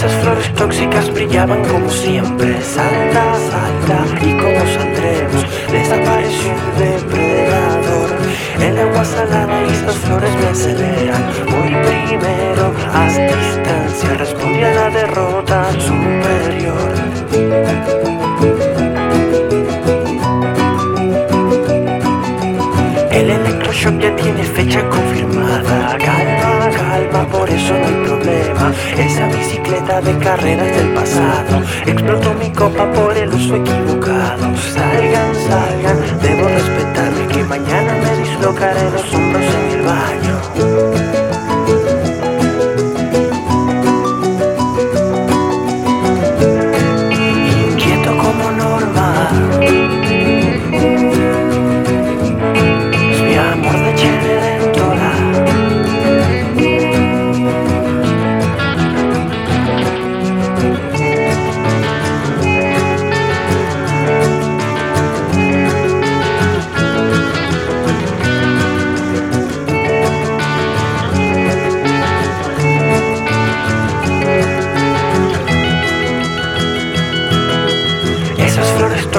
Esas flores tóxicas brillaban como siempre. Salta, salta y como saldremos. Desapareció un depredador. El agua salada y estas flores me aceleran. Voy primero, a distancia. Respondí a la derrota superior. El electroshock ya tiene fecha confirmada. Calma, calma, por eso no esa bicicleta de carreras del pasado explotó mi copa por el uso equivocado. Salgan,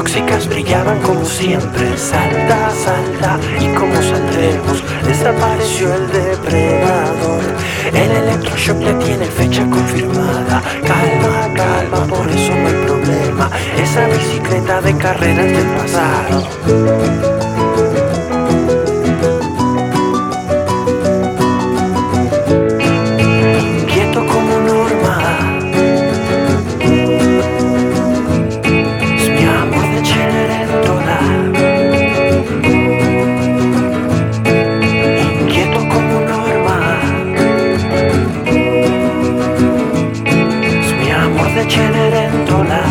tóxicas brillaban como siempre. Salta, salta, ¿y cómo saldremos? Desapareció el depredador. El electroshock ya tiene fecha confirmada. Calma, calma, por eso no hay problema. Esa bicicleta de carreras del pasado. De Cenerentola.